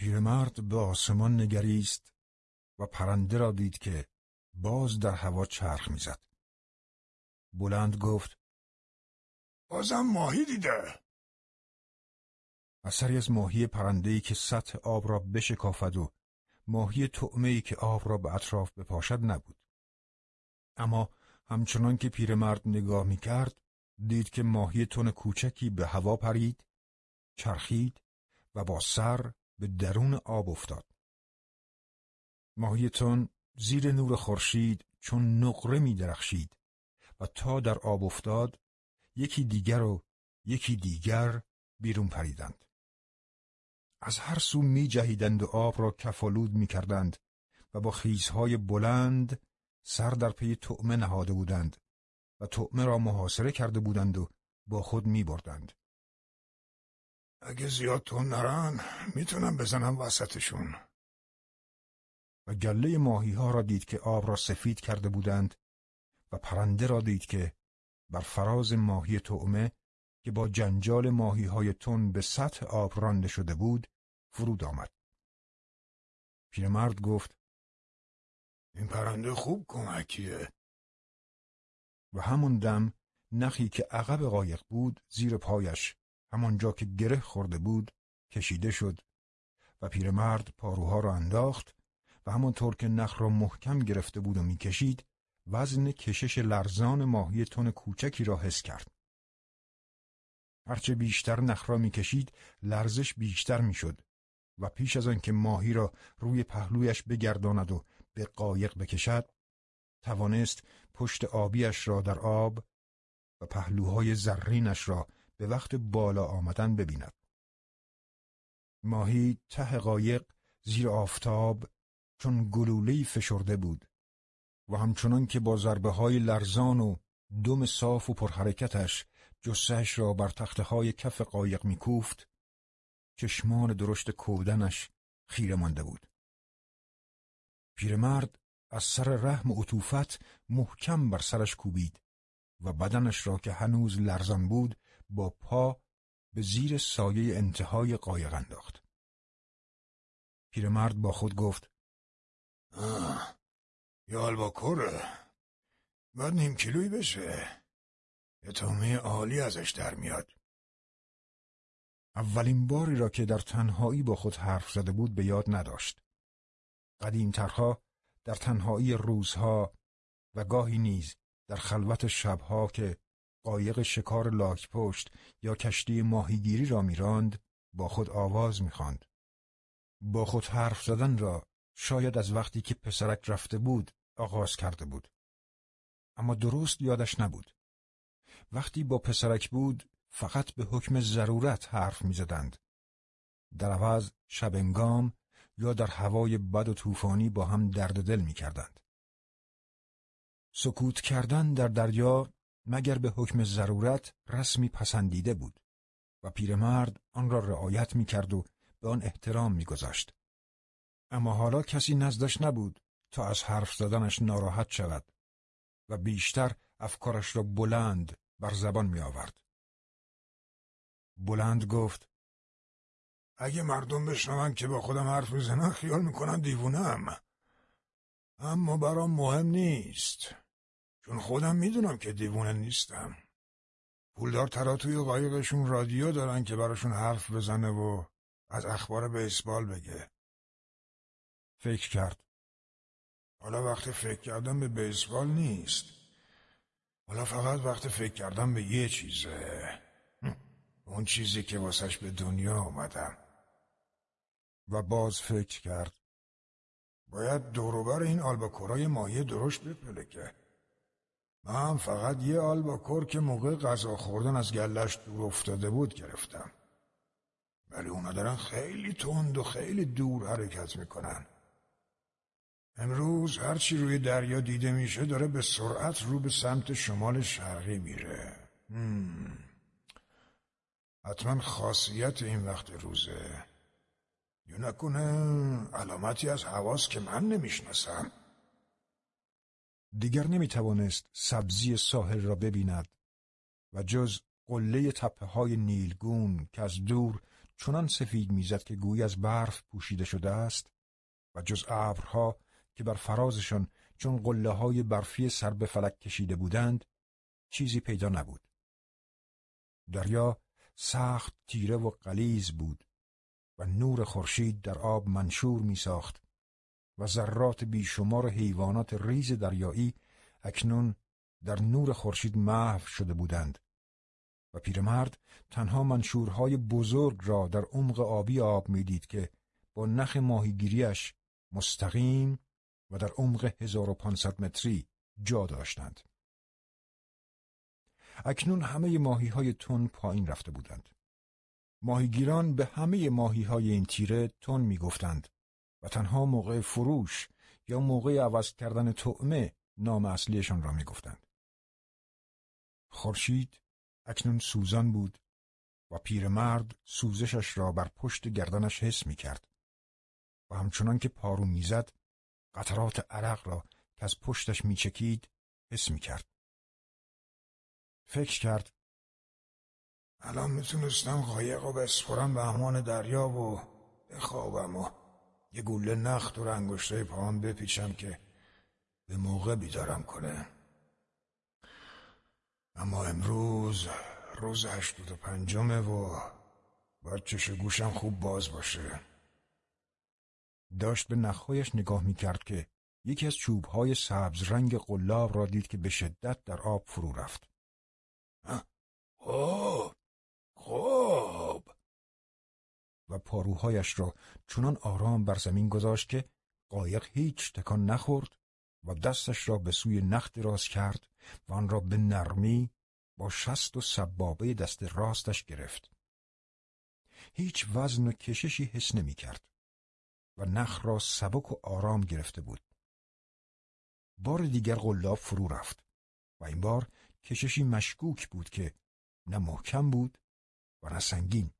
پیرمرد به آسمان نگریست و پرنده را دید که باز در هوا چرخ می‌زد. بلند گفت بازم ماهی دیده اثری از ماهی پرندهی که سطح آب را بشکافد و ماهی تعمهی که آب را به اطراف بپاشد نبود. اما همچنان که پیرمرد نگاه می کرد دید که ماهی تن کوچکی به هوا پرید، چرخید و با سر به درون آب افتاد. ماهی تن زیر نور خورشید چون نقره می درخشید و تا در آب افتاد یکی دیگر و یکی دیگر بیرون پریدند. از هر سو می جهیدند و آب را کفالود می کردند و با خیزهای بلند سر در پی تعمه نهاده بودند و تعمه را محاصره کرده بودند و با خود می بردند. اگه زیاد تون نرن می‌تونم بزنم وسطشون و گله ماهی ها را دید که آب را سفید کرده بودند و پرنده را دید که بر فراز ماهی تعمه که با جنجال ماهی های تون به سطح آب رانده شده بود فرود آمد. پیرمرد گفت این پرنده خوب کمکیه و همون دم نخی که عقب قایق بود زیر پایش همانجا که گره خورده بود کشیده شد و پیرمرد پاروها را انداخت و همانطور که نخ را محکم گرفته بود و می‌کشید وزن کشش لرزان ماهی تن کوچکی را حس کرد. هرچه بیشتر نخ را می‌کشید لرزش بیشتر می‌شد و پیش از آنکه ماهی را روی پهلویش بگرداند و به قایق بکشد توانست پشت آبیش را در آب و پهلوهای زرینش را به وقت بالا آمدن ببیند. ماهی ته قایق زیر آفتاب چون گلولهی فشرده بود و همچنان که با ضربه های لرزان و دم صاف و پرحرکتش جسهش را بر تخته های کف قایق میکوفت چشمان درشت کودنش خیره مانده بود. پیرمرد از سر رحم و عطوفت محکم بر سرش کوبید و بدنش را که هنوز لرزان بود با پا به زیر سایه انتهای قایق انداخت. پیرمرد با خود گفت آه یا کره باید نیم کیلویی بشه یه عالی ازش در میاد اولین باری را که در تنهایی با خود حرف زده بود به یاد نداشت. قدیمترها در تنهایی روزها و گاهی نیز در خلوت شبها که قایق شکار لاک پشت یا کشتی ماهیگیری را میراند با خود آواز می‌خواند. با خود حرف زدن را شاید از وقتی که پسرک رفته بود آغاز کرده بود. اما درست یادش نبود. وقتی با پسرک بود فقط به حکم ضرورت حرف می‌زدند. در عوض شبنگام یا در هوای بد و طوفانی با هم درد دل می‌کردند. سکوت کردن در دریا مگر به حکم ضرورت رسمی پسندیده بود و پیرمرد آن را رعایت می‌کرد و به آن احترام میگذاشت. اما حالا کسی نزدش نبود تا از حرف زدنش ناراحت شود و بیشتر افکارش را بلند بر زبان می آورد. بلند گفت اگه مردم بشنون که با خودم حرف می‌زنن خیال می‌کنن دیوونم اما برام مهم نیست چون خودم می‌دونم که دیوونه نیستم. پولدار ترا توی قایقشون رادیو دارن که براشون حرف بزنه و از اخبار بیسبال بگه. فکر کرد. حالا وقت فکر کردن به بیسبال نیست. حالا فقط وقت فکر کردن به یه چیزه. اون چیزی که واسش به دنیا آمدم و باز فکر کرد. باید دوروبر این آلباکورای ماهی درشت بپلکه من فقط یه آلباکور که موقع غذا خوردن از گلش دور افتاده بود گرفتم. ولی اونا دارن خیلی تند و خیلی دور حرکت می‌کنن. امروز هرچی روی دریا دیده میشه داره به سرعت رو به سمت شمال شرقی میره. حتما خاصیت این وقت روزه. یا نکنه علامتی از حواس که من نمی‌شناسم. دیگر نمی‌توانست سبزی ساحل را ببیند و جز قله تپه های نیلگون که از دور چنان سفید می‌زد که گویی از برف پوشیده شده است و جز ابرها که بر فرازشان چون قله های برفی سر به فلک کشیده بودند چیزی پیدا نبود. دریا سخت تیره و قلیز بود و نور خورشید در آب منشور می ساخت و ذرات بیشمار حیوانات ریز دریایی اکنون در نور خورشید محو شده بودند و پیرمرد تنها منشورهای بزرگ را در عمق آبی آب می‌دید که با نخ ماهیگیریش مستقیم و در عمق 1500 متری جا داشتند. اکنون همه ماهی های تون پایین رفته بودند. ماهیگیران به همه ماهی های این تیره تون می گفتند و تنها موقع فروش یا موقع عوض کردن طعمه نام اصلیشان را می گفتند. خورشید اکنون سوزان بود و پیرمرد سوزشش را بر پشت گردنش حس می کرد و همچنان که پارو می‌زد قطرات عرق را که از پشتش میچکید حس می‌کرد فکر کرد الان می‌تونستم قایق و بسپرم به امان دریا و بخوابم و یه گوله نخت و انگشته پاهم بپیچم که به موقع بیدارم کنه اما امروز روز هشتود و پنجمه و باید چش گوشم خوب باز باشه داشت به نخهایش نگاه می‌کرد که یکی از چوبهای سبز رنگ قلاب را دید که به شدت در آب فرو رفت. خوب خوب و پاروهایش را چنان آرام بر زمین گذاشت که قایق هیچ تکان نخورد و دستش را به سوی نخ دراز کرد و آن را به نرمی با شست و سبابه دست راستش گرفت. هیچ وزن و کششی حس نمی کرد. و نخ را سبک و آرام گرفته بود. بار دیگر غلاب فرو رفت و این بار کششی مشکوک بود که نه محکم بود و نه سنگین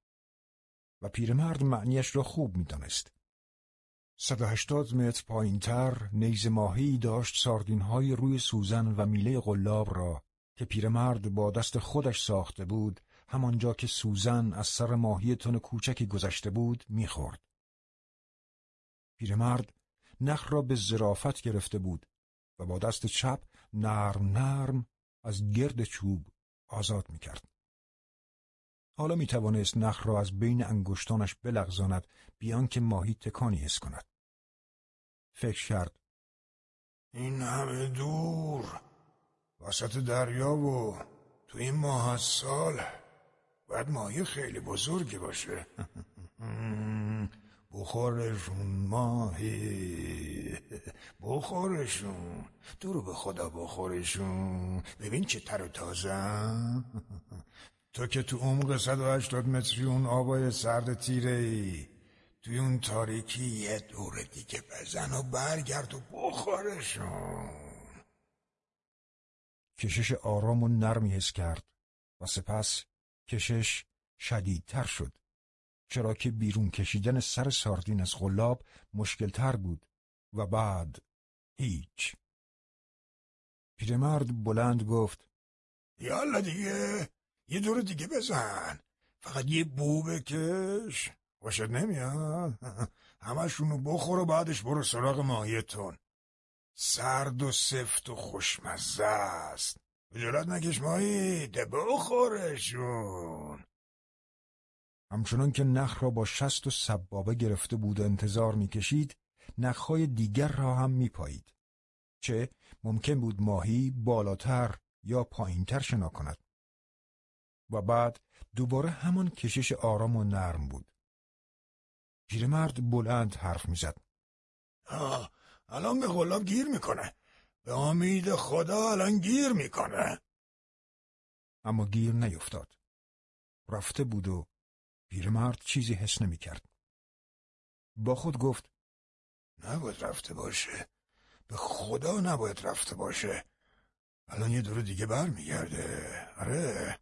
و پیرمرد معنیش را خوب می‌دانست. صد هشتاد متر پایین تر نیز ماهی داشت ساردین های روی سوزن و میله غلاب را که پیرمرد با دست خودش ساخته بود همانجا که سوزن از سر ماهی تن کوچکی گذشته بود می‌خورد. پیرمرد نخ را به زرافت گرفته بود و با دست چپ نرم نرم از گرد چوب آزاد می کرد. حالا می توانست نخ را از بین انگشتانش بلغزاند بیان که ماهی تکانی حس کند. فکر کرد. این همه دور وسط دریا و تو این ماه سال باید ماهی خیلی بزرگی باشه. بخورشون ماهی بخورشون تو به خدا بخورشون ببین چه تر و تازه تو که تو عمق 180 متری اون آبای سرد تیره ای توی اون تاریکی یه دور دیگه بزن و برگرد و بخورشون. کشش آرام و نرمی حس کرد و سپس کشش شدیدتر شد. چرا که بیرون کشیدن سر ساردین از غلاب مشکلتر بود و بعد هیچ. پیرمرد بلند گفت یالا دیگه. یه دور دیگه بزن. فقط یه بو بکش خوشت نمیاد. همشونو بخور و بعدش برو سراغ ماهیتون. سرد و سفت و خوشمزه است. بجرات نکش ماهی ده بخورشون. همچنان که نخ را با شست و سبابه گرفته بود و انتظار می‌کشید نخهای دیگر را هم میپایید. چه؟ ممکن بود ماهی بالاتر یا پایینتر شنا کند. و بعد دوباره همان کشش آرام و نرم بود. پیرمرد بلند حرف می‌زد. آه الان به غلاب گیر می‌کنه. به امید خدا الان گیر می‌کنه. اما گیر نیفتاد. رفته بود و پیرمرد چیزی حس نمی کرد. با خود گفت نباید رفته باشه. به خدا نباید رفته باشه. الان یه دور دیگه برمیگرده. آره.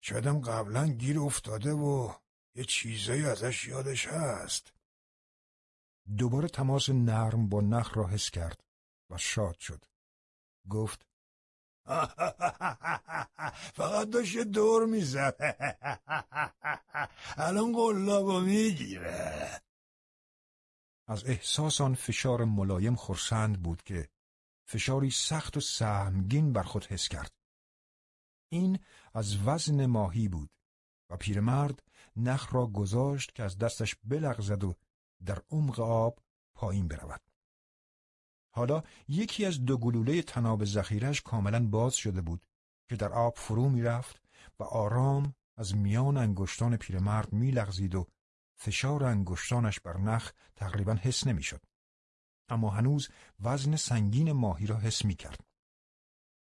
شایدم قبلا گیر افتاده و یه چیزایی ازش یادش هست. دوباره تماس نرم با نخ را حس کرد و شاد شد. گفت فقط داشت دور می‌زد. الان قلابو می‌گیره. از احساس آن فشار ملایم خورسند بود که فشاری سخت و سهمگین بر خود حس کرد. این از وزن ماهی بود و پیرمرد نخ را گذاشت که از دستش بلغزد و در عمق آب پایین برود. حالا یکی از دو گلوله تناب ذخیرش کاملا باز شده بود که در آب فرو می‌رفت و آرام از میان انگشتان پیرمرد میلغزید و فشار انگشتانش بر نخ تقریبا حس نمی‌شد. اما هنوز وزن سنگین ماهی را حس می کرد.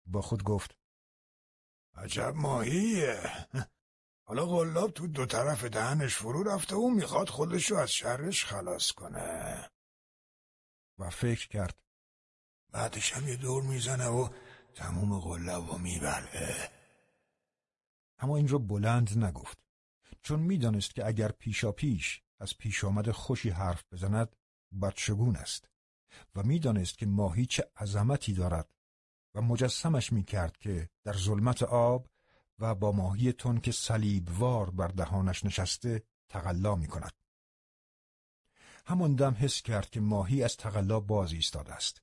با خود گفت عجب ماهیه. حالا غلاب تو دو طرف دهنش فرو رفته و می‌خواد خودشو از شرش خلاص کنه. و فکر کرد. بعدش هم یه دور می‌زنه و تموم غلاب و می‌بره. اما این را بلند نگفت. چون می‌دانست که اگر پیشا پیش از پیش آمد خوشی حرف بزند بدشگون است. و می‌دانست که ماهی چه عظمتی دارد. مجسمش می‌کرد که در ظلمت آب و با ماهی تون که صلیبوار بر دهانش نشسته تقلا می کند. همان دم حس کرد که ماهی از تقلا باز ایستاده است.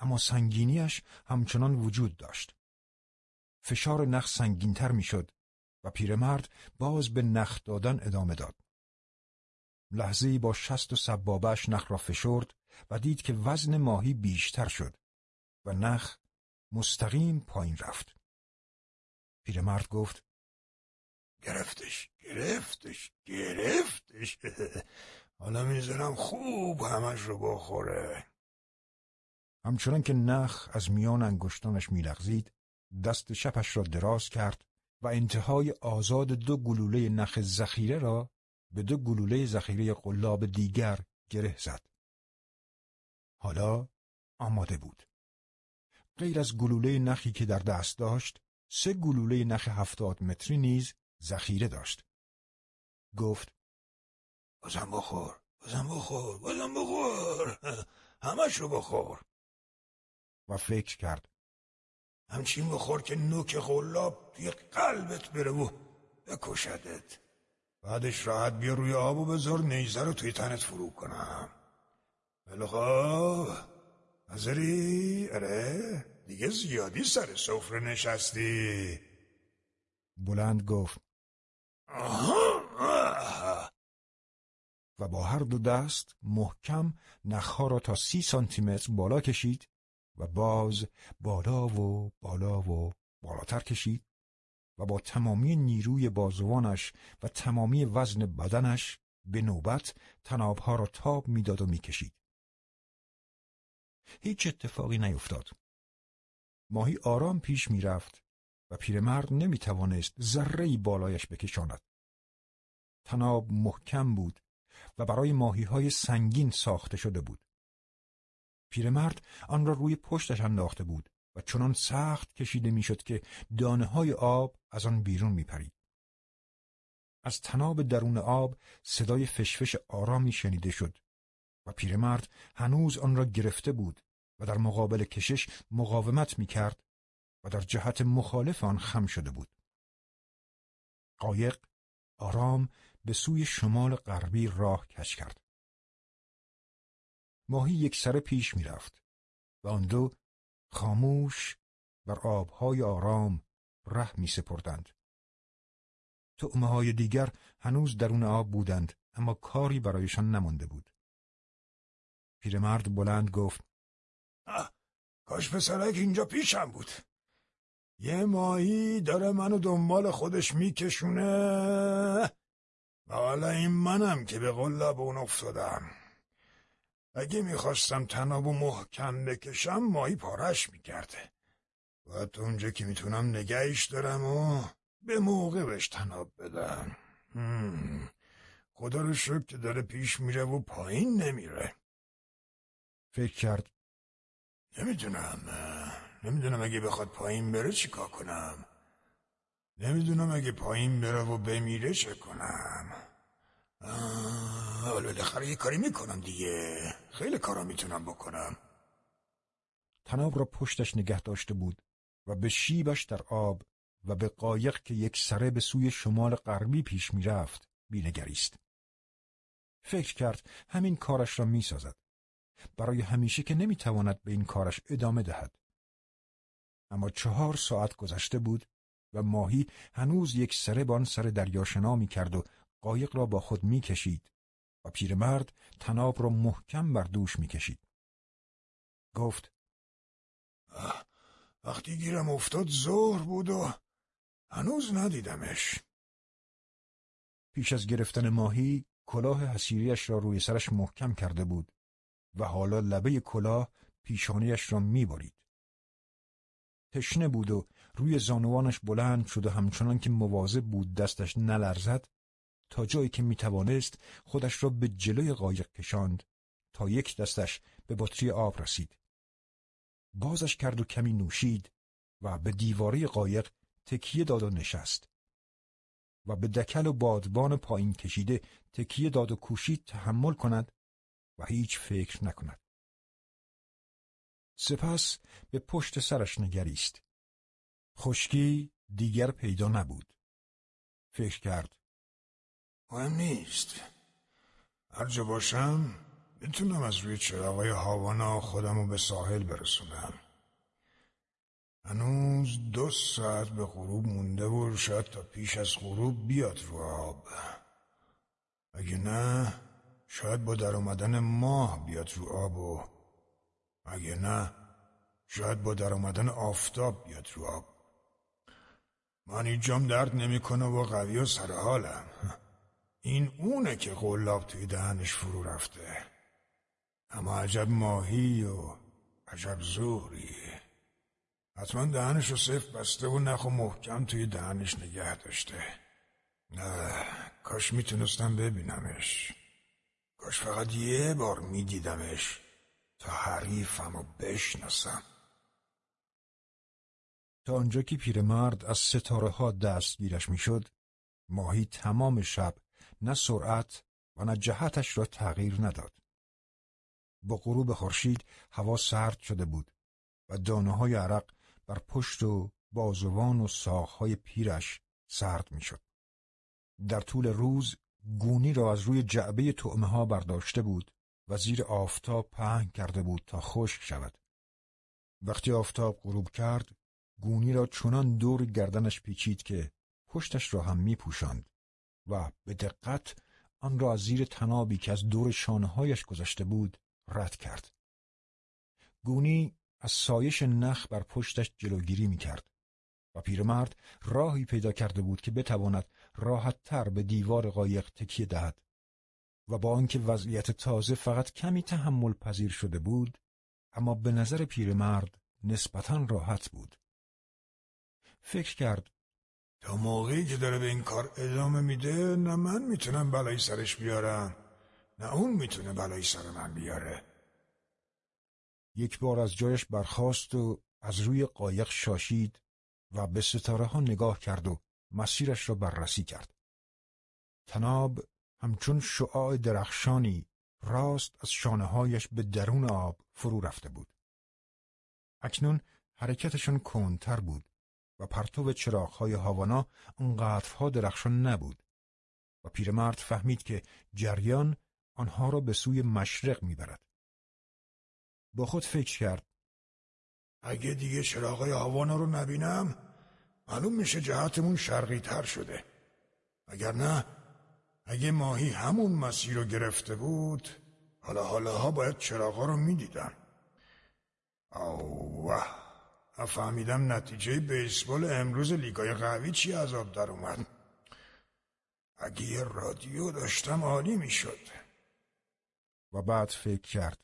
اما سنگینیش همچنان وجود داشت. فشار نخ سنگینتر می‌شد و پیرمرد باز به نخ دادن ادامه داد. لحظه با شست و سبابش نخ را فشرد و دید که وزن ماهی بیشتر شد و نخ مستقیم پایین رفت. پیرمرد گفت گرفتش گرفتش گرفتش حالا می‌ذارم خوب همش رو بخوره همچنان که نخ از میان انگشتانش میلغزید دست شپش را دراز کرد و انتهای آزاد دو گلوله نخ ذخیره را به دو گلوله ذخیره قلاب دیگر گره زد. حالا آماده بود. غیر از گلوله نخی که در دست داشت، سه گلوله نخ هفتاد متری نیز ذخیره داشت. گفت بازم بخور، بازم بخور، بازم بخور، همش رو بخور. و فکر کرد همچین بخور که نوک غلاب توی قلبت بره و بکشدت. بعدش راحت بیا روی آب و بذار نیزه رو توی تنت فرو کنم. بله نظری؟ اره دیگه زیادی سر سفره نشستی. بلند گفت. و با هر دو دست محکم نخها را تا سی سانتیمتر بالا کشید و باز بالا و بالا و بالاتر کشید و با تمامی نیروی بازوانش و تمامی وزن بدنش به نوبت تنابها را تاب می‌داد و می‌کشید. هیچ اتفاقی نیفتاد. ماهی آرام پیش می‌رفت و پیرمرد نمی‌توانست ذرهای بالایش بکشاند. تناب محکم بود و برای ماهی های سنگین ساخته شده بود. پیرمرد آن را روی پشتش انداخته بود و چنان سخت کشیده می‌شد که دانه های آب از آن بیرون میپرید. از تناب درون آب صدای فشفش آرامی شنیده شد و پیرمرد هنوز آن را گرفته بود و در مقابل کشش مقاومت می کرد و در جهت مخالف آن خم شده بود. قایق آرام به سوی شمال غربی راه کش کرد. ماهی یک سر پیش می رفت و آن دو خاموش بر آبهای آرام ره می سپردند. تعمه های دیگر هنوز درون آب بودند اما کاری برایشان نمانده بود. پیرمرد بلند گفت کاش پسرک اینجا پیشم بود. یه ماهی داره منو دنبال خودش میکشونه. و حالا این منم که به قلاب اون افتادم. اگه می‌خواستم تناب و محکم بکشم ماهی پارش می‌کرده. باید اونجا که می‌تونم نگهش دارم و به موقع بهش تناب بدم. خدا رو شکر که داره پیش میره و پایین نمیره. فکر کرد. نمی‌دونم نمی‌دونم اگه بخواد پایین بره چیکار کنم. نمی‌دونم اگه پایین بره و بمیره چه کنم. حالا بالاخره یه کاری می‌کنم دیگه. خیلی کارا می‌تونم بکنم. تناب را پشتش نگه داشته بود و به شیبش در آب و به قایق که یک سره به سوی شمال غربی پیش می رفت بینگریست. فکر کرد همین کارش را می سازد. برای همیشه که نمی تواند به این کارش ادامه دهد. اما چهار ساعت گذشته بود و ماهی هنوز یک سره بان سر دریا شنا می کرد و قایق را با خود می کشید و پیرمرد تناب را محکم بر دوش می کشید. گفت وقتی گیرم افتاد ظهر بود و هنوز ندیدمش. پیش از گرفتن ماهی کلاه حسیریش را روی سرش محکم کرده بود و حالا لبه کلاه پیشانیش را می‌برید. تشنه بود و روی زانوانش بلند شد و همچنان که مواظب بود دستش نلرزد تا جایی که می‌توانست خودش را به جلوی قایق کشاند تا یک دستش به بطری آب رسید. بازش کرد و کمی نوشید و به دیواره قایق تکیه داد و نشست و به دکل و بادبان پایین کشیده تکیه داد و کوشید تحمل کند و هیچ فکر نکند. سپس به پشت سرش نگریست. خشکی دیگر پیدا نبود. فکر کرد. مهم نیست. هر جا باشم می‌تونم از روی چراغای هاوانا خودمو به ساحل برسونم. هنوز دو ساعت به غروب مونده و شاید تا پیش از غروب بیاد رو آب. اگه نه شاید با در اومدن ماه بیاد رو آب و اگه نه؟ شاید با در اومدن آفتاب بیاد رو آب. من اینجام درد نمی‌کنه و قوی و سر حالم این اونه که قلاب توی دهنش فرو رفته. اما عجب ماهی و عجب زوری. حتما دهنش رو صف بسته و نخ و محکم توی دهنش نگه داشته. نه کاش می‌تونستم ببینمش. کاش فقط یه بار میدیدمش تا حریفم و بشناسم تا آنجا که پیرمرد از ستاره ها دستگیرش می‌شد ماهی تمام شب نه سرعت و نه جهتش را تغییر نداد با غروب خورشید هوا سرد شده بود و دانه های عرق بر پشت و بازوان و ساقهای پیرش سرد می‌شد. در طول روز گونی را از روی جعبه تعمه ها برداشته بود و زیر آفتاب پهن کرده بود تا خشک شود. وقتی آفتاب غروب کرد، گونی را چنان دور گردنش پیچید که پشتش را هم می و به دقت آن را از زیر تنابی که از دور شانههایش گذشته بود رد کرد. گونی از سایش نخ بر پشتش جلوگیری می کرد و پیرمرد راهی پیدا کرده بود که بتواند راحت تر به دیوار قایق تکیه دهد و با آنکه وضعیت تازه فقط کمی تحمل پذیر شده بود اما به نظر پیرمرد نسبتا راحت بود. فکر کرد تا موقعی که داره به این کار ادامه میده نه من می‌تونم بلایی سرش بیارم نه اون می‌تونه بلایی سر من بیاره. یک بار از جایش برخاست و از روی قایق شاشید و به ستاره ها نگاه کرد و مسیرش را بررسی کرد. تناب همچون شعاع درخشانی راست از شانههایش به درون آب فرو رفته بود. اکنون حرکتشان کندتر بود و پرتو چراغهای هاوانا آنقدرها درخشان نبود و پیرمرد فهمید که جریان آنها را به سوی مشرق می‌برد. با خود فکر کرد اگه دیگه چراغای هاوانا رو نبینم معلوم میشه جهتمون شرقی تر شده. اگر نه اگه ماهی همون مسیر رو گرفته بود حالا حالا ها باید چراغا رو می‌دیدن. اوه فهمیدم نتیجه بیسبال امروز لیگای قوی چی عذاب در اومد. اگه یه رادیو داشتم عالی می‌شد. و بعد فکر کرد.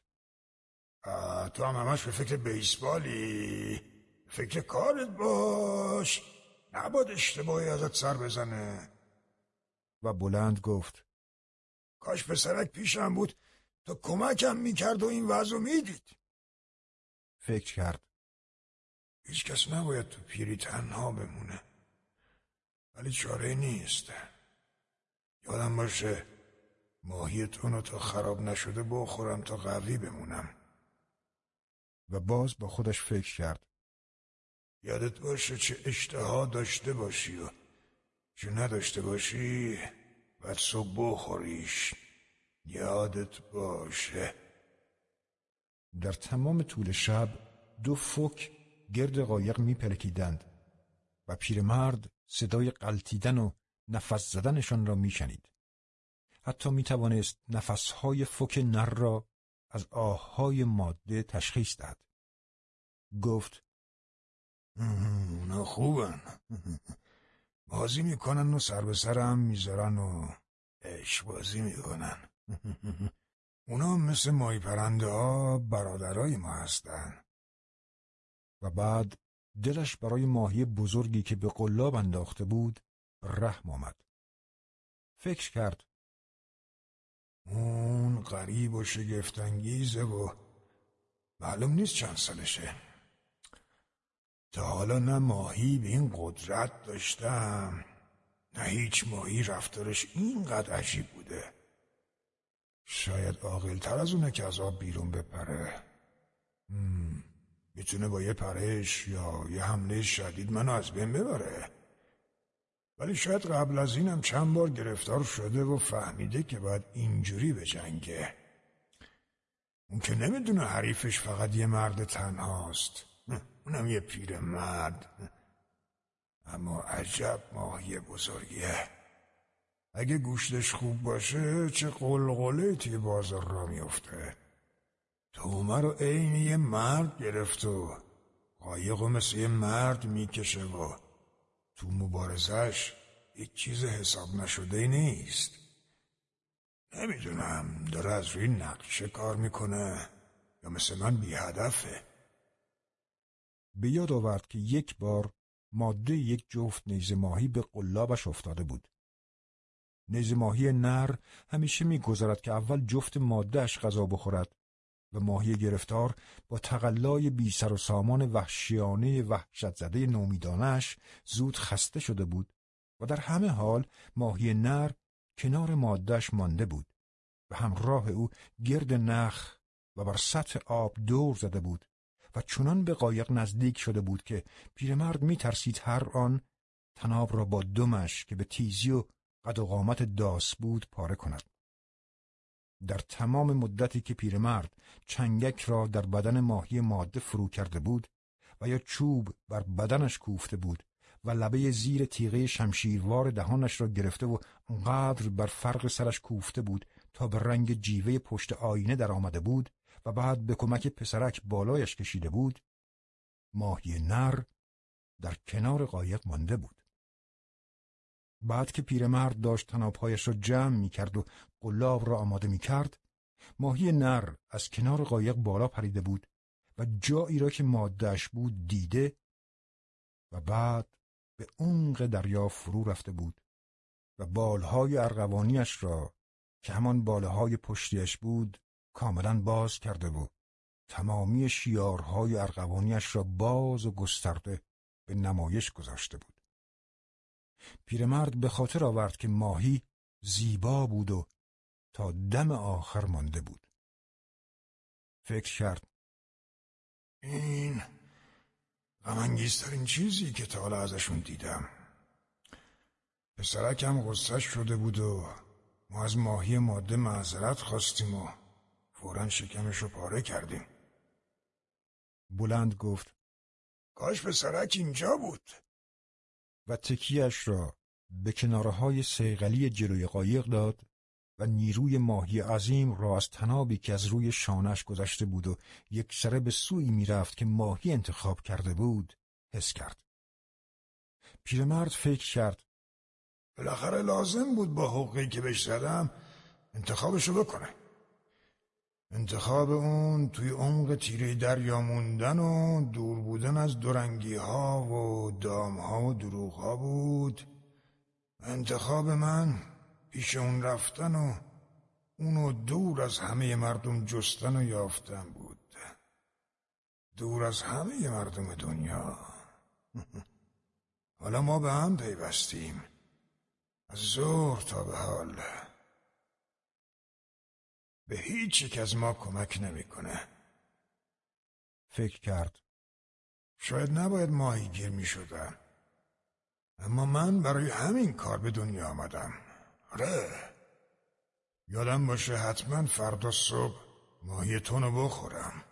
تو هم همش به فکر بیسبالی. فکر کارت باش. نباد اشتباهی ازت سر بزنه. و بلند گفت. کاش پسرک پیشم بود. تا کمکم می‌کرد و این وضع می‌دید. فکر کرد. هیچ کس نباید تو پیری تنها بمونه. ولی چاره نیست. یادم باشه ماهی تونو تا خراب نشده بخورم تا قوی بمونم. و باز با خودش فکر کرد. یادت باشه چه اشتها داشته باشی و چه نداشته باشی بعد صبح بخوریش یادت باشه در تمام طول شب دو فک گرد قایق میپلکیدند و پیرمرد صدای قلتیدن و نفس زدنشان را میشنید. حتی می‌توانست نفسهای فک نر را از آههای ماده تشخیص دهد. گفت اونا خوبن. بازی می‌کنن و سر به سرم می‌ذارن و عشق بازی می‌کنن. اونا مثل مای پرنده ها برادرای ما هستن. و بعد دلش برای ماهی بزرگی که به قلاب انداخته بود رحم آمد. فکر کرد. اون غریب و شگفتانگیزه و معلوم نیست چند سالشه. تا حالا نه ماهی به این قدرت داشتم نه هیچ ماهی رفتارش اینقدر عجیب بوده. شاید تر از اونه که از آب بیرون بپره. می‌تونه با یه پرش یا یه حمله شدید منو از بین ببره. ولی شاید قبل از اینم چند بار گرفتار شده و فهمیده که باید اینجوری به جنگه. اون که نمی‌دونه حریفش فقط یه مرد تنهاست. اونم یه پیر مرد اما عجب ماهی بزرگیه. اگه گوشتش خوب باشه چه قلقله توی بازار را میفته تومه رو عین یه مرد گرفت و قایق و مثل یه مرد می‌کشه و تو مبارزش هیچ چیز حساب نشده نیست. نمی‌دونم داره از روی نقشه کار می‌کنه یا مثل من بی هدفه به یاد آورد که یک بار ماده یک جفت نیزه ماهی به قلابش افتاده بود. نیزه ماهی نر همیشه می‌گذارد که اول جفت مادهش غذا بخورد و ماهی گرفتار با تقلای بی سر و سامان وحشیانه وحشت زده نومیدانش زود خسته شده بود و در همه حال ماهی نر کنار مادهش مانده بود و همراه او گرد نخ و بر سطح آب دور زده بود و چنان به قایق نزدیک شده بود که پیرمرد می ترسید هر آن تناب را با دمش که به تیزی و قد و قامت داس بود پاره کند. در تمام مدتی که پیرمرد چنگک را در بدن ماهی ماده فرو کرده بود و یا چوب بر بدنش کوفته بود و لبه زیر تیغه شمشیروار دهانش را گرفته و انقدر بر فرق سرش کوفته بود تا به رنگ جیوه پشت آینه در آمده بود و بعد به کمک پسرک بالایش کشیده بود ماهی نر در کنار قایق مانده بود. بعد که پیرمرد داشت تنابهایش را جمع می کرد و قلاب را آماده می کرد ماهی نر از کنار قایق بالا پریده بود و جایی را که مادهش بود دیده و بعد به عمق دریا فرو رفته بود و بالهای ارغوانیش را که همان بالهای پشتیش بود کاملا باز کرده و تمامی شیارهای ارغوانیش را باز و گسترده به نمایش گذاشته بود. پیرمرد به خاطر آورد که ماهی زیبا بود و تا دم آخر مانده بود. فکر کرد این غمانگیزترین چیزی که تا حالا ازشون دیدم. پسرکم غصه شده بود و ما از ماهی ماده معذرت خواستیم و فورا شکمش رو پاره کردیم بلند گفت کاش به سرک اینجا بود و تکیش را به کناره های سیغلی جلوی قایق داد و نیروی ماهی عظیم را از تنابی که از روی شانش گذشته بود و یک سره به سوی می‌رفت که ماهی انتخاب کرده بود حس کرد. پیرمرد فکر کرد بالاخره لازم بود با حقی که بهش زدم انتخابشو بکنه. انتخاب اون توی عمق تیره دریا موندن و دور بودن از دورنگی ها و دام ها و دروغ ها بود. انتخاب من پیش اون رفتن و اونو دور از همه مردم جستن و یافتن بود. دور از همه مردم دنیا. حالا ما به هم پیوستیم. از ظهر تا به حال. به هیچ یک از ما کمک نمی‌کنه. فکر کرد شاید نباید ماهی گیر می شدم. اما من برای همین کار به دنیا آمدم آره یادم باشه حتما فردا صبح ماهی تونو بخورم